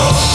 Oh.